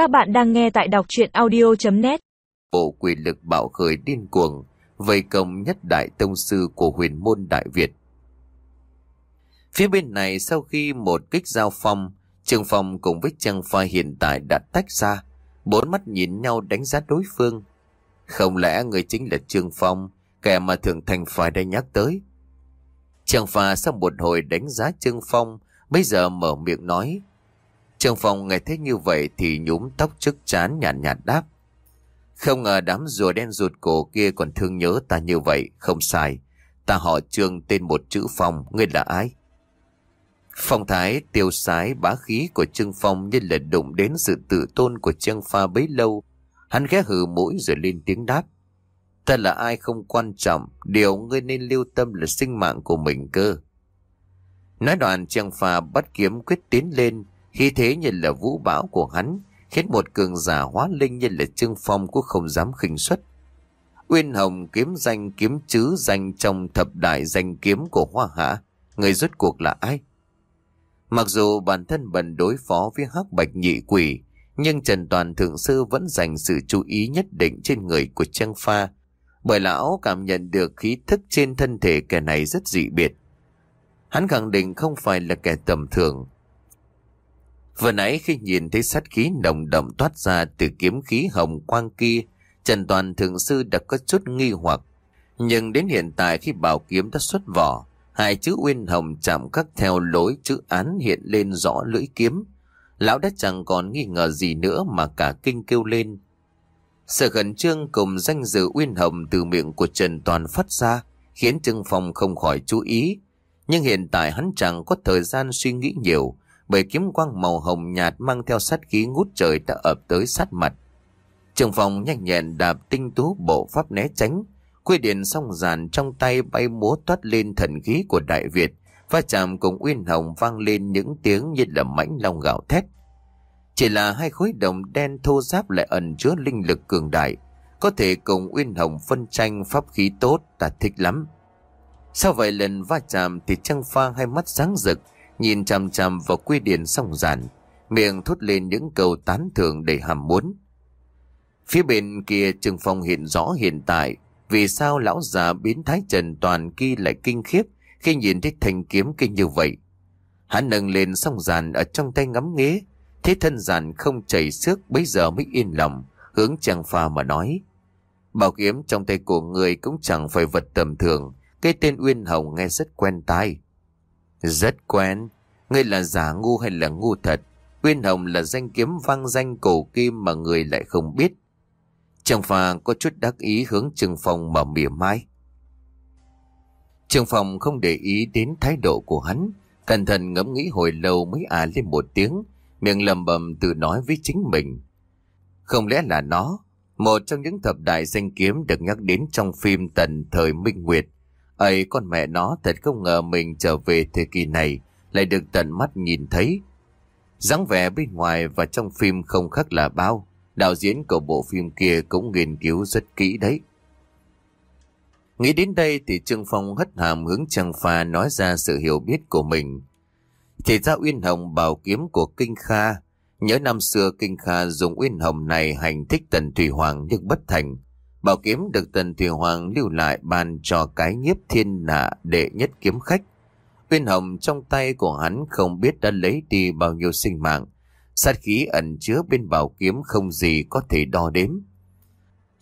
Các bạn đang nghe tại đọc chuyện audio.net Bộ quyền lực bạo khởi điên cuồng, vây công nhất đại tông sư của huyền môn Đại Việt. Phía bên này sau khi một kích giao phong, Trương Phong cùng với Trang Pha hiện tại đã tách ra, bốn mắt nhìn nhau đánh giá đối phương. Không lẽ người chính là Trương Phong, kẻ mà Thượng Thành phải đã nhắc tới? Trương Pha sau một hồi đánh giá Trương Phong, bây giờ mở miệng nói. Trương Phong nghe thấy như vậy thì nhúm tóc trước chán nhàn nhạt, nhạt đáp. Không ngờ đám rùa đen ruột cổ kia còn thương nhớ ta như vậy, không sai. Ta họ Trương tên một chữ Phong, ngươi là ai? Phong thái tiêu sái bá khí của Trương Phong như là đụng đến sự tự tôn của Trương Pha bấy lâu. Hắn ghé hừ mũi rồi lên tiếng đáp. Ta là ai không quan trọng, điều ngươi nên lưu tâm là sinh mạng của mình cơ. Nói đoạn Trương Pha bắt kiếm quyết tiến lên, khi thế như là vũ bão của hắn, khiến một cường giả hóa linh như là Trương Phong cũng không dám khinh suất. Uyên Hồng kiếm danh kiếm chứ danh trong thập đại danh kiếm của Hoa Hạ, người rốt cuộc là ai? Mặc dù bản thân bần đối phó với hắc bạch nhị quỷ, nhưng Trần Toàn Thượng Sư vẫn dành sự chú ý nhất định trên người của Trang Pha, bởi lão cảm nhận được khí thức trên thân thể kẻ này rất dị biệt. Hắn khẳng định không phải là kẻ tầm thường. Vừa nãy khi nhìn thấy sát khí nồng đậm toát ra từ kiếm khí hồng quang kia, Trần Toàn Thượng Sư đã có chút nghi hoặc. Nhưng đến hiện tại khi bảo kiếm đã xuất vỏ, hai chữ Uyên Hồng chạm khắc theo lối chữ án hiện lên rõ lưỡi kiếm. Lão đã chẳng còn nghi ngờ gì nữa mà cả kinh kêu lên. Sự khẩn trương cùng danh dự Uyên Hồng từ miệng của Trần Toàn phát ra, khiến Trương Phong không khỏi chú ý. Nhưng hiện tại hắn chẳng có thời gian suy nghĩ nhiều, bởi kiếm quang màu hồng nhạt mang theo sát khí ngút trời đã ập tới sát mặt. Trường phòng nhanh nhẹn đạp tinh tú bộ pháp né tránh, quy điện song giàn trong tay bay múa toát lên thần khí của Đại Việt, va chạm cùng Uyên Hồng vang lên những tiếng như là mãnh long gạo thét. Chỉ là hai khối đồng đen thô giáp lại ẩn chứa linh lực cường đại, có thể cùng Uyên Hồng phân tranh pháp khí tốt ta thích lắm. Sau vài lần va chạm thì trăng pha hai mắt sáng rực, nhìn chằm chằm vào quy điển song giản, miệng thốt lên những câu tán thưởng đầy hàm muốn. Phía bên kia Trương Phong hiện rõ hiện tại vì sao lão già biến thái trần toàn kia lại kinh khiếp khi nhìn thấy thanh kiếm kinh như vậy. Hắn nâng lên song giàn ở trong tay ngắm nghế, thế thân giàn không chảy xước bây giờ mới yên lòng, hướng chàng pha mà nói. Bảo kiếm trong tay của người cũng chẳng phải vật tầm thường, cái tên Uyên Hồng nghe rất quen tai. Rất quen. Ngươi là giả ngu hay là ngu thật? Uyên Hồng là danh kiếm vang danh cổ kim mà người lại không biết. Trương Phà có chút đắc ý hướng Trương Phong mà mỉa mai. Trương Phong không để ý đến thái độ của hắn, cẩn thận ngẫm nghĩ hồi lâu mới à lên một tiếng, miệng lầm bầm tự nói với chính mình. Không lẽ là nó, một trong những thập đại danh kiếm được nhắc đến trong phim tần thời Minh Nguyệt, ấy con mẹ nó thật không ngờ mình trở về thời kỳ này, lại được tận mắt nhìn thấy. dáng vẻ bên ngoài và trong phim không khác là bao. Đạo diễn của bộ phim kia cũng nghiên cứu rất kỹ đấy. Nghĩ đến đây thì Trương Phong hất hàm hướng Trang Pha nói ra sự hiểu biết của mình. Thì ra Uyên Hồng bảo kiếm của Kinh Kha. Nhớ năm xưa Kinh Kha dùng Uyên Hồng này hành thích Tần Thủy Hoàng nhưng bất thành. Bảo kiếm được Tần Thủy Hoàng lưu lại bàn cho cái nhiếp thiên nạ đệ nhất kiếm khách. Uyên hồng trong tay của hắn không biết đã lấy đi bao nhiêu sinh mạng. Sát khí ẩn chứa bên bảo kiếm không gì có thể đo đếm.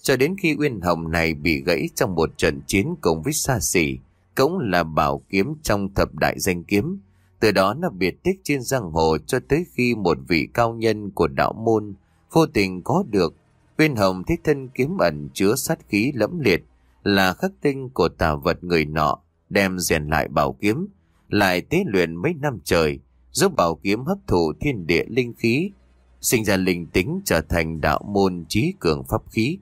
Cho đến khi Uyên Hồng này bị gãy trong một trận chiến cùng với xa xỉ, cũng là bảo kiếm trong thập đại danh kiếm. Từ đó nó biệt tích trên giang hồ cho tới khi một vị cao nhân của đạo môn vô tình có được Uyên Hồng thấy thân kiếm ẩn chứa sát khí lẫm liệt là khắc tinh của tà vật người nọ, đem rèn lại bảo kiếm, lại tế luyện mấy năm trời, giúp bảo kiếm hấp thụ thiên địa linh khí, sinh ra linh tính trở thành đạo môn trí cường pháp khí.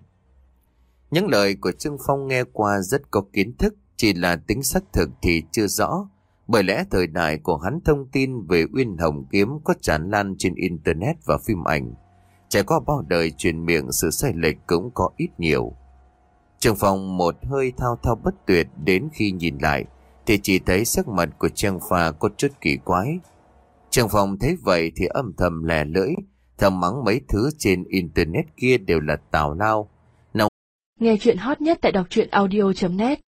Những lời của Trương Phong nghe qua rất có kiến thức, chỉ là tính xác thực thì chưa rõ, bởi lẽ thời đại của hắn thông tin về Uyên Hồng Kiếm có tràn lan trên Internet và phim ảnh. Trải qua bao đời truyền miệng, sự sai lệch cũng có ít nhiều. Trường phòng một hơi thao thao bất tuyệt đến khi nhìn lại, thì chỉ thấy sắc mặt của Trang phà có chút kỳ quái. Trang phòng thấy vậy thì âm thầm lè lưỡi, thầm mắng mấy thứ trên internet kia đều là tào lao. Nghe chuyện hot nhất tại đọc truyện audio.net